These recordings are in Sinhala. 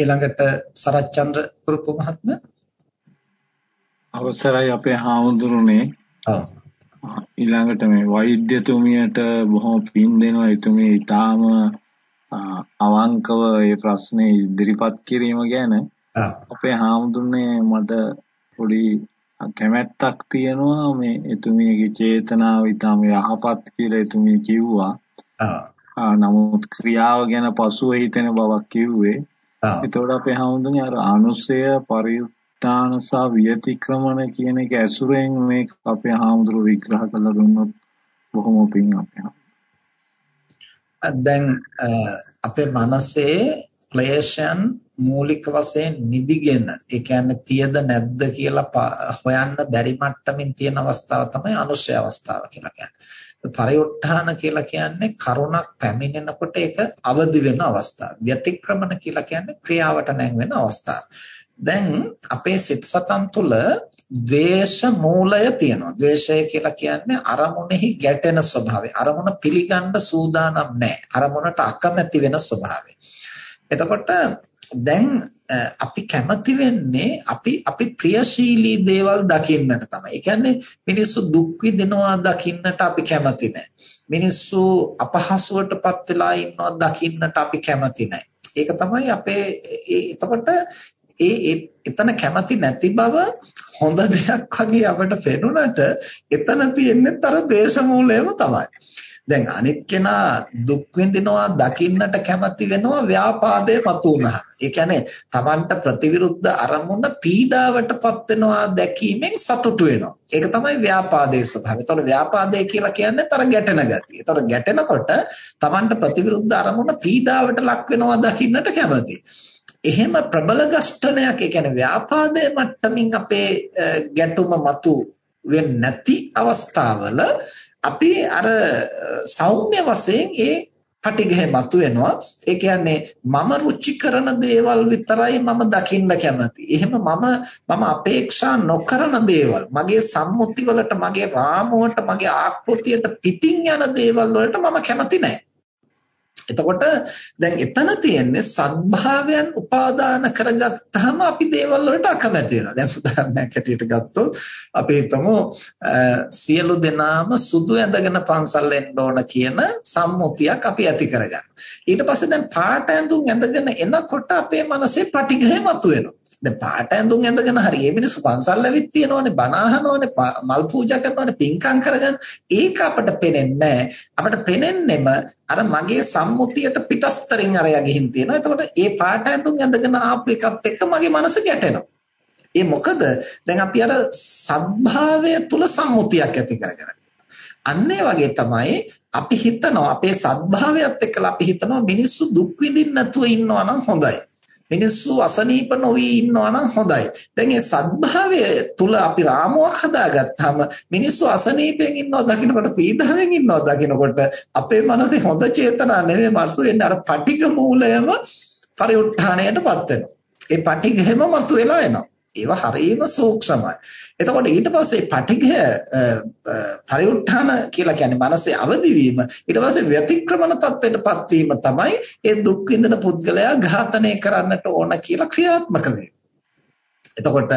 ඊළඟට සරච්චන්ද්‍ර කුරුප්පු මහත්මයා අවසරයි අපේ හාමුදුරනේ. ඔව්. ඊළඟට මේ වෛද්‍යතුමියට බොහොම පින් දෙනවා එතුමිය ඊටාම අවංකව මේ ප්‍රශ්නේ ඉදිරිපත් කිරීම ගැන අපේ හාමුදුරනේ මට පොඩි කැමැත්තක් තියෙනවා මේ එතුමියගේ චේතනාව ඊටාම යහපත් කියලා එතුමිය කිව්වා. නමුත් ක්‍රියාව ගැන පසුව හිතෙන බවක් කිව්වේ. ඒතකොට අපේ හාමුදුරනේ අර අනුසය පරිඋත්තාන සහ විතික්‍රමණ කියන එක ඇසුරෙන් මේ අපේ හාමුදුරුවෝ විග්‍රහ කරලා දුන්නොත් බොහොම පිං අපේ දැන් අපේ මනසේ ක්ලේශයන් මූලික වශයෙන් නිදිගෙන ඒ කියන්නේ තියද නැද්ද කියලා හොයන්න බැරි මට්ටමින් තියෙන අවස්ථාව තමයි අනුශය අවස්ථාව කියලා කියන්නේ. පරිඋත්ථාන කියලා කියන්නේ කරුණක් පැමිණෙනකොට ඒක අවදි වෙන අවස්ථාව. ව්‍යතික්‍රමන කියලා කියන්නේ ක්‍රියාවට නැංවෙන අවස්ථාව. දැන් අපේ සිත් සතන් තුළ ද්වේෂ මූලය තියෙනවා. ද්වේෂය කියලා කියන්නේ අරමුණෙහි ගැටෙන ස්වභාවය. අරමුණ පිළිගන්න සූදානම් නැහැ. අරමුණට අකමැති වෙන ස්වභාවය. එතකොට දැන් අපි කැමති වෙන්නේ අපි අපි ප්‍රියශීලී දේවල් දකින්නට තමයි. ඒ කියන්නේ මිනිස්සු දුක් විඳිනවා දකින්නට අපි කැමති නැහැ. මිනිස්සු අපහසුවටපත් වෙලා ඉන්නවා දකින්නට අපි කැමති නැහැ. ඒක තමයි අපේ එතකොට ඒ එතන කැමති නැති බව හොඳ දෙයක් වගේ අපට පෙනුනට එතන තියෙන්නේ අර දේශ මූලයම තමයි. දැන් අනිත් කෙනා දුක් විඳිනවා දකින්නට කැමති වෙනවා ව්‍යාපාදයේ මතුවනවා. ඒ කියන්නේ Tamanට ප්‍රතිවිරුද්ධ අරමුණ පීඩාවටපත් වෙනවා දැකීමෙන් සතුටු වෙනවා. ඒක තමයි ව්‍යාපාදයේ ස්වභාවය. ඒතකොට ව්‍යාපාදය කියලා කියන්නේ තර ගැටෙන ගතිය. ඒතකොට ගැටෙනකොට Tamanට ප්‍රතිවිරුද්ධ අරමුණ පීඩාවට ලක් වෙනවා දකින්නට කැමති. එහෙම ප්‍රබල ගෂ්ඨනයක් ඒ කියන්නේ ව්‍යාපාදයේ මට්ටමින් අපේ ගැටුම මතු වෙන්නේ නැති අවස්ථාවල අපි අර සෞම්‍ය වශයෙන් ඒ පටිඝය මතුවෙනවා ඒ කියන්නේ මම රුචි කරන දේවල් විතරයි මම දකින්න කැමති. එහෙම මම මම අපේක්ෂා නොකරන දේවල් මගේ සම්මුති වලට මගේ රාමුවට මගේ ආකෘතියට පිටින් යන දේවල් වලට මම කැමති නැහැ. එතකොට දැන් එතන තියෙන්නේ සද්භාවයන් උපාදාන කරගත්තාම අපි දේවල් වලට අකමැති වෙනවා. දැන් උදාහරණයක් හැටියට ගත්තොත් අපි හිතමු සියලු දෙනාම සුදු ඇඳගෙන පන්සල් එන්න ඕන කියන සම්මුතියක් අපි ඇති කරගන්නවා. ඊට පස්සේ දැන් පාට ඇඳුම් ඇඳගෙන එනකොට අපේ මනසේ පටිඝය මතුවෙනවා. දැන් පාට ඇඳුම් ඇඳගෙන හරි මේ මිනිස්සු පන්සල් ඇවිත් තියෙනවනේ බණ අහනවනේ මල් පූජා කරනවනේ පින්කම් කරගන්න ඒක අපට පේන්නේ අපට පේන්නේම අර මගේ සම්මුතියට පිටස්තරින් අරයා ගිහින් තියෙනවා. එතකොට ඒ පාට ඇඳුම් ඇඳගෙන ආපු එකත් එක්ක මගේ මනස ගැටෙනවා. ඒ මොකද? දැන් අපි අර සද්භාවය තුල සම්මුතියක් ඇති කරගෙන. අන්න වගේ තමයි අපි හිතනවා අපේ සද්භාවයත් එක්කලා අපි හිතනවා මිනිස්සු දුක් විඳින්න නැතුව ඉන්නවා නම් හොඳයි. මිනිස්සු අසනීප නොවි ඉන්නවා නම් හොඳයි. දැන් මේ සද්භාවය තුල අපි රාමුවක් හදාගත්තාම මිනිස්සු අසනීපෙන් ඉන්නවා දකින්නකොට පීඩාවෙන් ඉන්නවා දකින්නකොට අපේ මනසේ හොඳ චේතනා නෙවෙයි මනස වෙන්නේ අර පටිඝ මූලයම පරිඋත්ථාණයටපත් වෙනවා. ඒ පටිඝෙම මතුවලා එනවා. ඒවා හරියම සූක්ෂමයි. එතකොට ඊට පස්සේ පටිඝය පරිඋත්ථාන කියලා කියන්නේ මනසේ අවදිවීම ඊට පස්සේ ව්‍යතික්‍රමන තත්ත්වයටපත් වීම තමයි ඒ දුක් විඳින පුද්ගලයා ඝාතනය කරන්නට ඕන කියලා ක්‍රියාත්මක එතකොට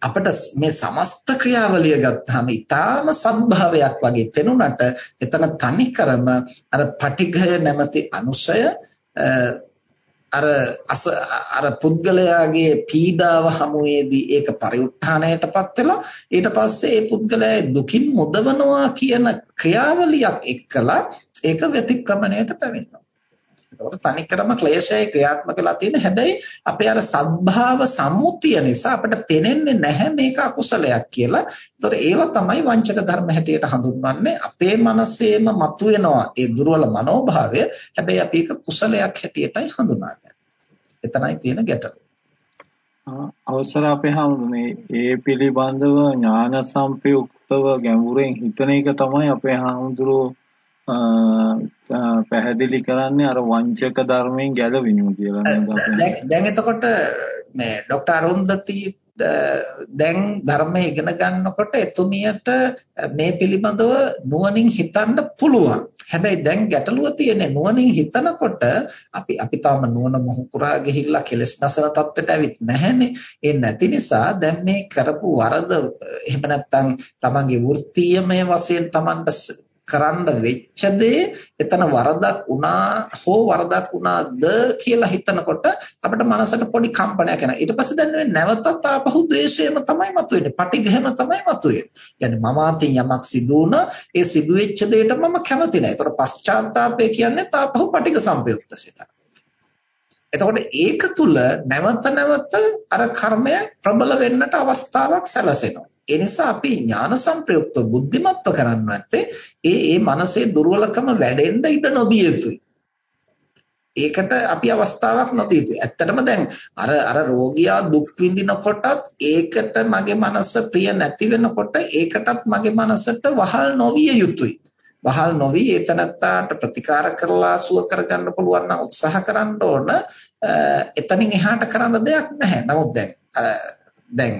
අපිට මේ සමස්ත ක්‍රියාවලිය ගත්තාම ඊටාම සම්භාවයක් වගේ පෙනුනට එතන තනිකරම අර පටිඝය නැමැති අනුශය අර අස අර පුද්ගලයාගේ පීඩාව හමුවේදී ඒක පරිඋත්ථානයටපත් වෙලා ඊට පස්සේ ඒ පුද්ගලයා දුකින් මුදවනවා කියන ක්‍රියාවලියක් එක්කලා ඒක වැතික්‍රමණයට පැමිණෙනවා. ඒකට තනිකරම ක්ලේශය ක්‍රියාත්මක වෙලා තියෙන හැබැයි අපේ අර සද්භාව සම්මුතිය නිසා අපිට පේන්නේ නැහැ මේක අකුසලයක් කියලා. ඒතර ඒව තමයි වංචක ධර්ම හැටියට හඳුන්වන්නේ. අපේ මනසේම මතුවෙනවා ඒ දුර්වල මනෝභාවය. හැබැයි අපි ඒක කුසලයක් හැටියටයි හඳුනාගන්නේ. එතනයි තියෙන ගැටලුව. අවසර අපේ හැමෝම ඒ පිළිබඳව ඥාන සම්පයුක්තව ගැඹුරෙන් හිතන එක තමයි අපේ හාමුදුරුවෝ පැහැදිලි කරන්නේ අර වංචක ධර්මයෙන් ගැලවීම කියලා නේද දැන් එතකොට මේ ડોક્ટર අරුන්දති දැන් ධර්මයේ ඉගෙන ගන්නකොට එතුමියට මේ පිළිබඳව නුවණින් හිතන්න පුළුවන්. හැබැයි දැන් ගැටලුව තියෙන්නේ නුවණින් හිතනකොට අපි අපි තාම නුවණ මොහු කරා ගිහිල්ලා කෙලස් නැසන තත්ත්වයට ඇවිත් නැහැනේ. ඒ නැති නිසා දැන් මේ කරපු වරද එහෙම නැත්නම් තමන්ගේ වෘත්තීයමය වශයෙන් තමන්ට කරන්න වෙච්ච දේ එතන වරදක් වුණා හෝ වරදක් වුණාද කියලා හිතනකොට අපිට මනසට පොඩි කම්පනයක් එනවා. ඊට පස්සේ දැන් නැවතත් ආපහු ද්වේෂයම තමයි මතුවෙන්නේ. පටිඝයම තමයි මතුවෙන්නේ. يعني මම අතින් යමක් සිදු වුණා ඒ සිදු වෙච්ච දෙයට මම කැමති නැහැ. ඒතකොට පශ්චාත්තාපය කියන්නේ තාපහු පටිඝ සංපයුක්ත සිතක්. එතකොට ඒක තුල නැවත නැවත අර කර්මය ප්‍රබල වෙන්නට අවස්ථාවක් සැලසෙනවා. ඒ නිසා අපි ඥාන සංප්‍රයුක්ත බුද්ධිමත්ව කරන්න නැත්තේ ඒ ඒ මනසේ දුර්වලකම වැඩෙන්න ඉඩ නොදිය යුතුයි. ඒකට අපි අවස්ථාවක් නොදිය යුතුයි. ඇත්තටම දැන් අර අර රෝගියා දුක් විඳිනකොටත් ඒකට මගේ මනස ප්‍රිය නැති වෙනකොට ඒකටත් මගේ මනසට වහල් නොවිය යුතුයි. වහල් නොවි ඒතනත්තාට ප්‍රතිකාර කරලා සුව කරගන්න පුළුවන් නම් උත්සාහ කරන්න ඕන. එතනින් එහාට කරන්න දෙයක් නැහැ. නමුත් දැන් දැන්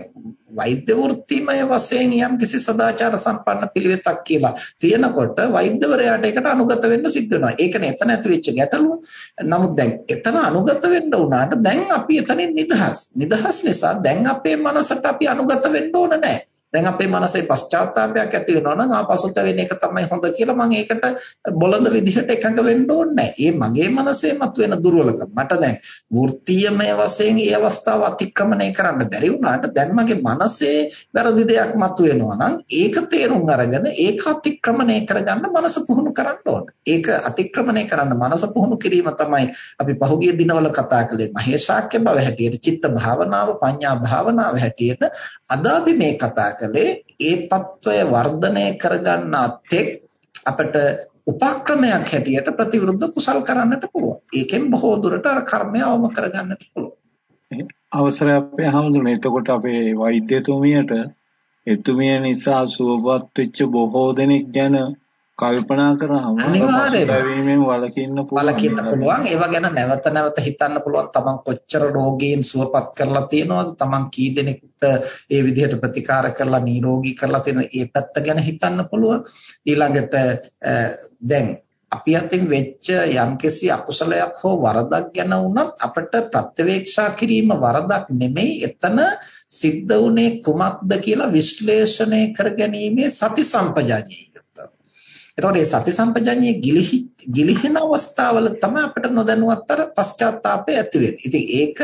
වෛද්‍ය වෘත්තිමය වශයෙන් යම් කිසි සදාචාර සම්පන්න පිළිවෙතක් කියලා තියෙනකොට වෛද්‍යවරයාට ඒකට අනුගත වෙන්න සිද්ධ වෙනවා. ඒකනේ එතන ඇති වෙච්ච ගැටලුව. නමුත් දැන් එතන අනුගත වෙන්න උනාට දැන් අපි එතනින් නිදහස්. නිදහස් නිසා දැන් අපේ මනසට අපි අනුගත වෙන්න ඕන නැහැ. දැන් අපේ මනසේ පශ්චාත්තාවයක් ඇති වෙනවා නම් ආපසුත වෙන එක තමයි හොඳ කියලා මම ඒකට බොළඳ විදිහට එකඟ වෙන්න ඕනේ ඒ මගේ මනසේ මතුවෙන දුර්වලකම. මට දැන් වෘත්තීයමය වශයෙන් මේ අවස්ථාව අතික්‍රමණය කරන්න බැරි වුණාට දැන් මගේ මනසේ වැරදි දෙයක් මතුවෙනවා නම් ඒක තේරුම් අරගෙන ඒක අතික්‍රමණය කරගන්න මනස පුහුණු කරන්න ඕන. ඒක අතික්‍රමණය කරන්න මනස පුහුණු කිරීම තමයි අපි පහුගිය දිනවල කතා කළේ මහේශාක්‍ය බව හැටියට, චිත්ත භාවනාව, පඤ්ඤා භාවනාව හැටියට අද අපි මේ කතා කළේ ඒ తত্ত্বය වර්ධනය කරගන්නා තෙක් අපිට උපක්‍රමයක් හැටියට ප්‍රතිවිරුද්ධ කුසල් කරන්නට පුළුවන්. ඒකෙන් බොහෝ දුරට අර කර්මය අවම කරගන්නට පුළුවන්. අවසරය අපේ හැමදෙම එතකොට අපේ වෛද්‍යතුමියට එතුමිය නිසා සුවපත් වෙච්ච බොහෝ දෙනෙක් ගැන කල්පනා කරාම අනිවාර්යයෙන්ම. වලකින්න වලකින්න පුළුවන්. ඒව ගැන නැවත නැවත හිතන්න පුළුවන් තමන් කොච්චර රෝගීන් සුවපත් කරලා තියෙනවද? තමන් කී දෙනෙක්ට ඒ විදිහට ප්‍රතිකාර කරලා නිරෝගී කරලා තියෙන ඒ පැත්ත ගැන හිතන්න පුළුවන්. ඊළඟට දැන් අපි අතින් වෙච්ච යම්කිසි අකුසලයක් හෝ වරදක් ගැන වුණත් අපිට ප්‍රත්‍යවේක්ෂා කිරීම වරදක් නෙමෙයි. එතන සිද්ධ වුණේ කුමක්ද කියලා විශ්ලේෂණය කරගැනීමේ සති සම්පජාඤ්ඤය එතකොට මේ සති සම්පජඤ්ඤයේ ගිලිහි ගිලිහෙන අවස්ථාවල තමයි අපිට නොදැනුවත්තර පශ්චාත්තාපය ඇති වෙන්නේ. ඉතින් ඒක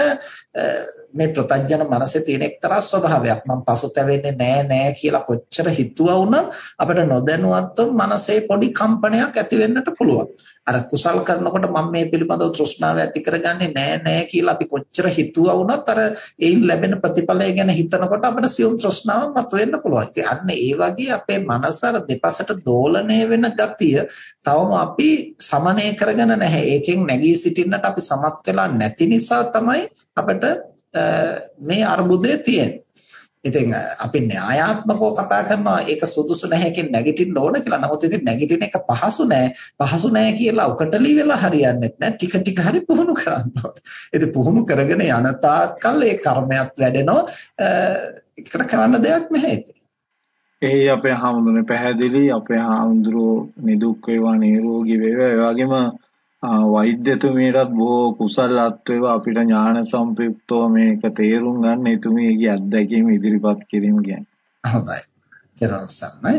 මේ ප්‍රතඥන මනසේ තියෙන එක්තරා ස්වභාවයක්. මම පසුතැවෙන්නේ නෑ නෑ කියලා කොච්චර හිතුවා වුණත් අපිට නොදැනුවත්ව මනසේ පොඩි කම්පනයක් ඇති වෙන්නට පුළුවන්. අර කුසල් කරනකොට මම මේ පිළිබඳව තෘෂ්ණාව ඇති කරගන්නේ නෑ නෑ කියලා අපි කොච්චර හිතුවා වුණත් අර ඒයින් ලැබෙන ප්‍රතිඵලය ගැන හිතනකොට අපිට සියුම් තෘෂ්ණාවක් මතුවෙන්න පුළුවන්. ඉතින් අන්න ඒ වගේ අපේ මනස අර දෙපසට දෝලණය වෙන ගතිය තවම අපි සමනය කරගෙන නැහැ. ඒකෙන් නැගී සිටින්නට අපි සමත් වෙලා නැති නිසා තමයි අපිට මේ අර්බුදය තියෙන්නේ. ඉතින් අපි න්‍යායාත්මකව කතා කරනවා ඒක සුදුසු නැහැ කියන නැගිටින්න ඕන කියලා. නමුත් ඉතින් නැගිටින එක පහසු නෑ. පහසු නෑ කියලා උකටලි වෙලා හරියන්නේ නැහැ. ටික ටික හරි පුහුණු කරන්න ඕනේ. ඉතින් පුහුණු කරගෙන යන තාක්කල් ඒ කර්මයක් වැඩෙනවා. ඒකට කරන්න දෙයක් නැහැ ඉතින්. ඒ අපේ හාමුදුරනේ පැහැදිලි අපේ හාමුදුරුවෝ නිදුක් වේවා නිරෝගී වේවා ඒ වගේම වෛද්‍යතුමියටත් බොහෝ කුසල අත්වේවා අපිට ඥාන සම්ප්‍රයුක්තව මේක තේරුම් ගන්න එතුමියගේ අත්දැකීම ඉදිරිපත් කිරීම කියන්නේ. හොඳයි. ඊට පස්සේ